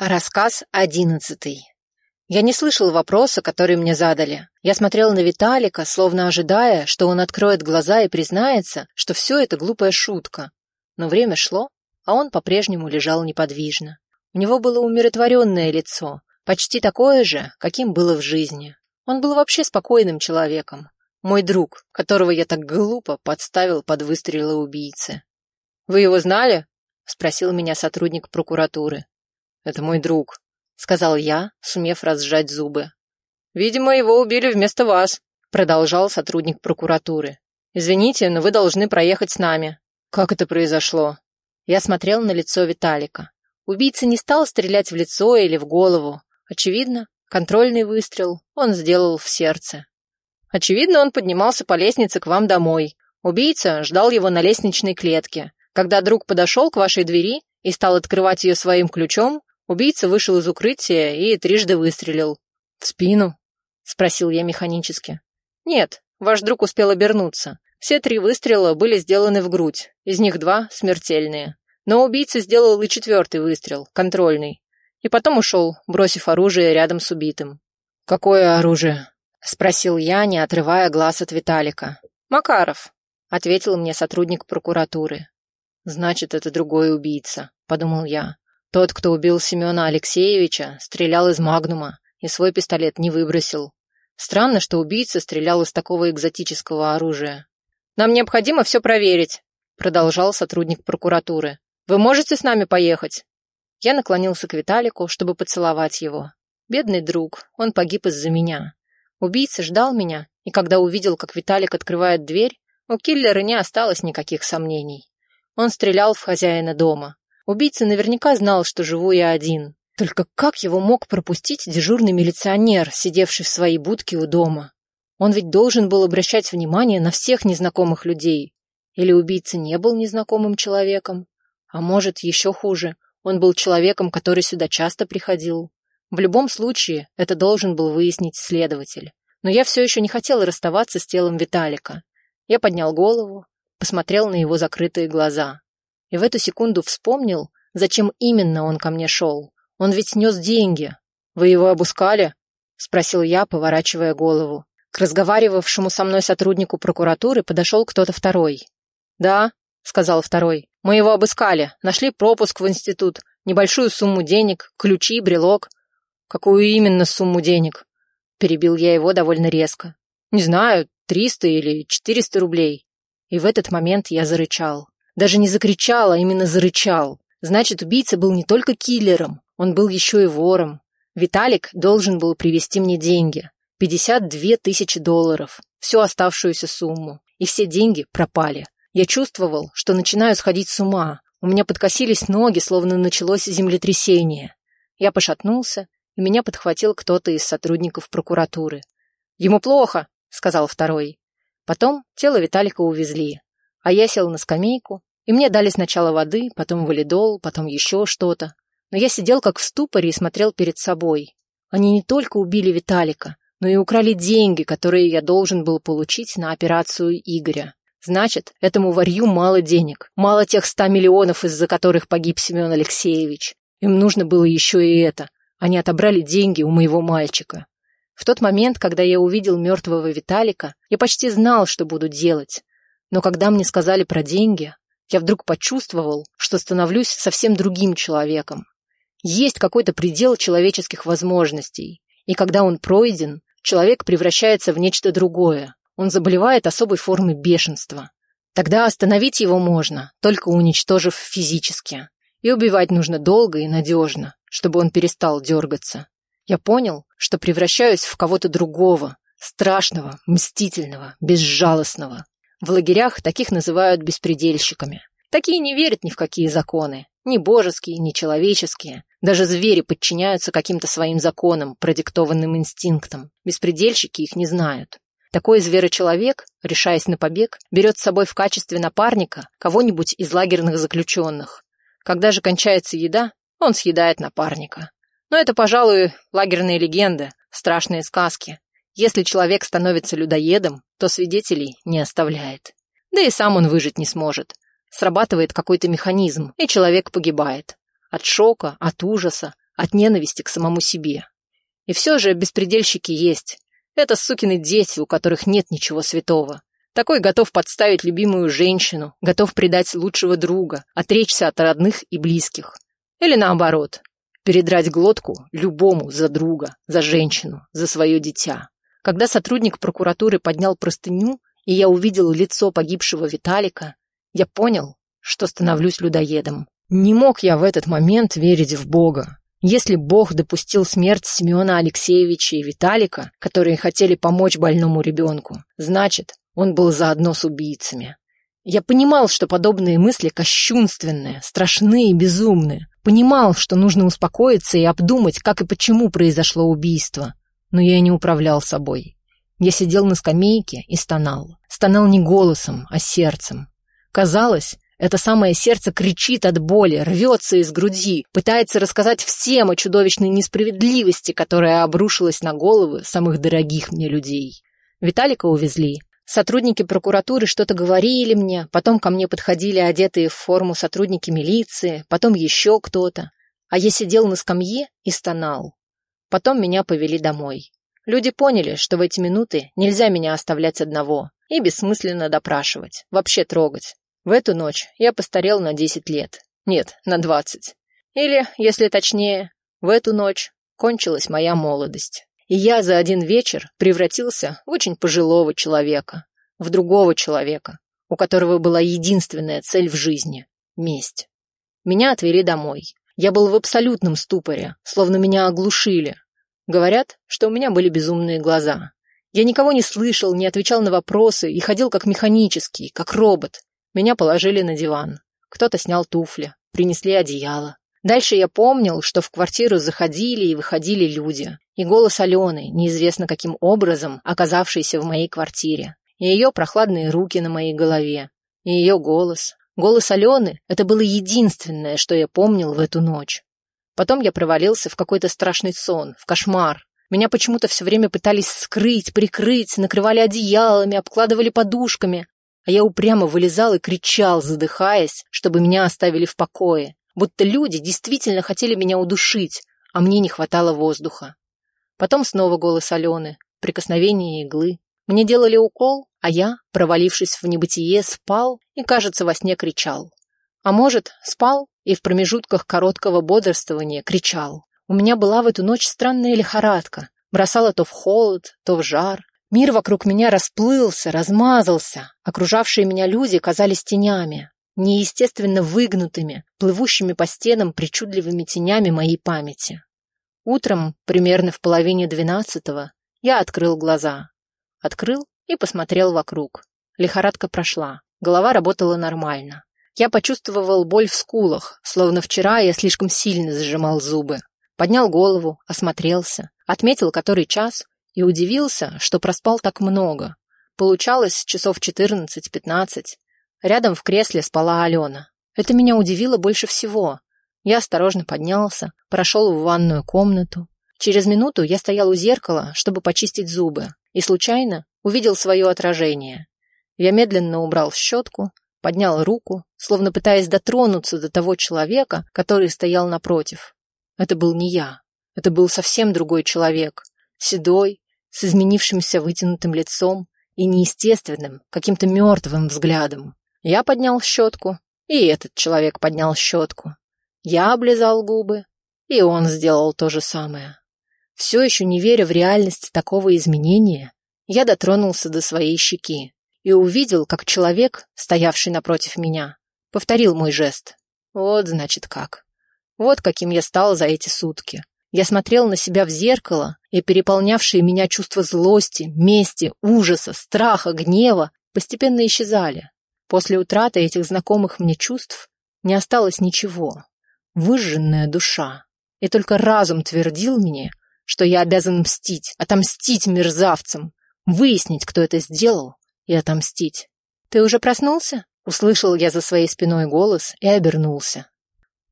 Рассказ одиннадцатый. Я не слышал вопроса, который мне задали. Я смотрел на Виталика, словно ожидая, что он откроет глаза и признается, что все это глупая шутка. Но время шло, а он по-прежнему лежал неподвижно. У него было умиротворенное лицо, почти такое же, каким было в жизни. Он был вообще спокойным человеком. Мой друг, которого я так глупо подставил под выстрелы убийцы. «Вы его знали?» — спросил меня сотрудник прокуратуры. «Это мой друг», — сказал я, сумев разжать зубы. «Видимо, его убили вместо вас», — продолжал сотрудник прокуратуры. «Извините, но вы должны проехать с нами». «Как это произошло?» Я смотрел на лицо Виталика. Убийца не стал стрелять в лицо или в голову. Очевидно, контрольный выстрел он сделал в сердце. Очевидно, он поднимался по лестнице к вам домой. Убийца ждал его на лестничной клетке. Когда друг подошел к вашей двери и стал открывать ее своим ключом, Убийца вышел из укрытия и трижды выстрелил. «В спину?» — спросил я механически. «Нет, ваш друг успел обернуться. Все три выстрела были сделаны в грудь, из них два смертельные. Но убийца сделал и четвертый выстрел, контрольный. И потом ушел, бросив оружие рядом с убитым. «Какое оружие?» — спросил я, не отрывая глаз от Виталика. «Макаров», — ответил мне сотрудник прокуратуры. «Значит, это другой убийца», — подумал я. Тот, кто убил Семена Алексеевича, стрелял из магнума и свой пистолет не выбросил. Странно, что убийца стрелял из такого экзотического оружия. «Нам необходимо все проверить», — продолжал сотрудник прокуратуры. «Вы можете с нами поехать?» Я наклонился к Виталику, чтобы поцеловать его. Бедный друг, он погиб из-за меня. Убийца ждал меня, и когда увидел, как Виталик открывает дверь, у киллера не осталось никаких сомнений. Он стрелял в хозяина дома. Убийца наверняка знал, что живу я один. Только как его мог пропустить дежурный милиционер, сидевший в своей будке у дома? Он ведь должен был обращать внимание на всех незнакомых людей. Или убийца не был незнакомым человеком? А может, еще хуже, он был человеком, который сюда часто приходил. В любом случае, это должен был выяснить следователь. Но я все еще не хотел расставаться с телом Виталика. Я поднял голову, посмотрел на его закрытые глаза и в эту секунду вспомнил, зачем именно он ко мне шел. Он ведь нес деньги. Вы его обыскали? Спросил я, поворачивая голову. К разговаривавшему со мной сотруднику прокуратуры подошел кто-то второй. «Да», — сказал второй, — «мы его обыскали, нашли пропуск в институт, небольшую сумму денег, ключи, брелок». «Какую именно сумму денег?» Перебил я его довольно резко. «Не знаю, триста или четыреста рублей». И в этот момент я зарычал. Даже не закричал, а именно зарычал. Значит, убийца был не только киллером, он был еще и вором. Виталик должен был привезти мне деньги. 52 тысячи долларов. Всю оставшуюся сумму. И все деньги пропали. Я чувствовал, что начинаю сходить с ума. У меня подкосились ноги, словно началось землетрясение. Я пошатнулся, и меня подхватил кто-то из сотрудников прокуратуры. «Ему плохо», — сказал второй. Потом тело Виталика увезли, а я сел на скамейку и мне дали сначала воды, потом валидол, потом еще что-то. Но я сидел как в ступоре и смотрел перед собой. Они не только убили Виталика, но и украли деньги, которые я должен был получить на операцию Игоря. Значит, этому варью мало денег, мало тех ста миллионов, из-за которых погиб Семен Алексеевич. Им нужно было еще и это. Они отобрали деньги у моего мальчика. В тот момент, когда я увидел мертвого Виталика, я почти знал, что буду делать. Но когда мне сказали про деньги, я вдруг почувствовал, что становлюсь совсем другим человеком. Есть какой-то предел человеческих возможностей, и когда он пройден, человек превращается в нечто другое. Он заболевает особой формой бешенства. Тогда остановить его можно, только уничтожив физически. И убивать нужно долго и надежно, чтобы он перестал дергаться. Я понял, что превращаюсь в кого-то другого, страшного, мстительного, безжалостного. В лагерях таких называют беспредельщиками. Такие не верят ни в какие законы. Ни божеские, ни человеческие. Даже звери подчиняются каким-то своим законам, продиктованным инстинктам. Беспредельщики их не знают. Такой зверочеловек, решаясь на побег, берет с собой в качестве напарника кого-нибудь из лагерных заключенных. Когда же кончается еда, он съедает напарника. Но это, пожалуй, лагерные легенды, страшные сказки. Если человек становится людоедом, то свидетелей не оставляет. Да и сам он выжить не сможет. Срабатывает какой-то механизм, и человек погибает. От шока, от ужаса, от ненависти к самому себе. И все же беспредельщики есть. Это сукины дети, у которых нет ничего святого. Такой готов подставить любимую женщину, готов предать лучшего друга, отречься от родных и близких. Или наоборот, передрать глотку любому за друга, за женщину, за свое дитя. Когда сотрудник прокуратуры поднял простыню, и я увидел лицо погибшего Виталика, я понял, что становлюсь людоедом. Не мог я в этот момент верить в Бога. Если Бог допустил смерть Семена Алексеевича и Виталика, которые хотели помочь больному ребенку, значит, он был заодно с убийцами. Я понимал, что подобные мысли кощунственные, страшные и безумные. Понимал, что нужно успокоиться и обдумать, как и почему произошло убийство. Но я не управлял собой. Я сидел на скамейке и стонал. Стонал не голосом, а сердцем. Казалось, это самое сердце кричит от боли, рвется из груди, пытается рассказать всем о чудовищной несправедливости, которая обрушилась на головы самых дорогих мне людей. Виталика увезли. Сотрудники прокуратуры что-то говорили мне, потом ко мне подходили одетые в форму сотрудники милиции, потом еще кто-то. А я сидел на скамье и стонал. Потом меня повели домой. Люди поняли, что в эти минуты нельзя меня оставлять одного и бессмысленно допрашивать, вообще трогать. В эту ночь я постарел на 10 лет. Нет, на 20. Или, если точнее, в эту ночь кончилась моя молодость. И я за один вечер превратился в очень пожилого человека, в другого человека, у которого была единственная цель в жизни — месть. Меня отвели домой. Я был в абсолютном ступоре, словно меня оглушили, Говорят, что у меня были безумные глаза. Я никого не слышал, не отвечал на вопросы и ходил как механический, как робот. Меня положили на диван. Кто-то снял туфли, принесли одеяло. Дальше я помнил, что в квартиру заходили и выходили люди. И голос Алены, неизвестно каким образом, оказавшийся в моей квартире. И ее прохладные руки на моей голове. И ее голос. Голос Алены — это было единственное, что я помнил в эту ночь. Потом я провалился в какой-то страшный сон, в кошмар. Меня почему-то все время пытались скрыть, прикрыть, накрывали одеялами, обкладывали подушками. А я упрямо вылезал и кричал, задыхаясь, чтобы меня оставили в покое. Будто люди действительно хотели меня удушить, а мне не хватало воздуха. Потом снова голос Алены, прикосновение иглы. Мне делали укол, а я, провалившись в небытие, спал и, кажется, во сне кричал. А может, спал и в промежутках короткого бодрствования кричал. У меня была в эту ночь странная лихорадка. Бросала то в холод, то в жар. Мир вокруг меня расплылся, размазался. Окружавшие меня люди казались тенями, неестественно выгнутыми, плывущими по стенам причудливыми тенями моей памяти. Утром, примерно в половине двенадцатого, я открыл глаза. Открыл и посмотрел вокруг. Лихорадка прошла, голова работала нормально. Я почувствовал боль в скулах, словно вчера я слишком сильно зажимал зубы. Поднял голову, осмотрелся, отметил который час и удивился, что проспал так много. Получалось часов 14-15. Рядом в кресле спала Алена. Это меня удивило больше всего. Я осторожно поднялся, прошел в ванную комнату. Через минуту я стоял у зеркала, чтобы почистить зубы, и случайно увидел свое отражение. Я медленно убрал щетку, поднял руку, словно пытаясь дотронуться до того человека, который стоял напротив. Это был не я. Это был совсем другой человек. Седой, с изменившимся вытянутым лицом и неестественным, каким-то мертвым взглядом. Я поднял щетку, и этот человек поднял щетку. Я облизал губы, и он сделал то же самое. Все еще не веря в реальность такого изменения, я дотронулся до своей щеки и увидел, как человек, стоявший напротив меня, повторил мой жест. Вот, значит, как. Вот каким я стал за эти сутки. Я смотрел на себя в зеркало, и переполнявшие меня чувства злости, мести, ужаса, страха, гнева постепенно исчезали. После утраты этих знакомых мне чувств не осталось ничего. Выжженная душа. И только разум твердил мне, что я обязан мстить, отомстить мерзавцам, выяснить, кто это сделал, и отомстить. «Ты уже проснулся?» Услышал я за своей спиной голос и обернулся.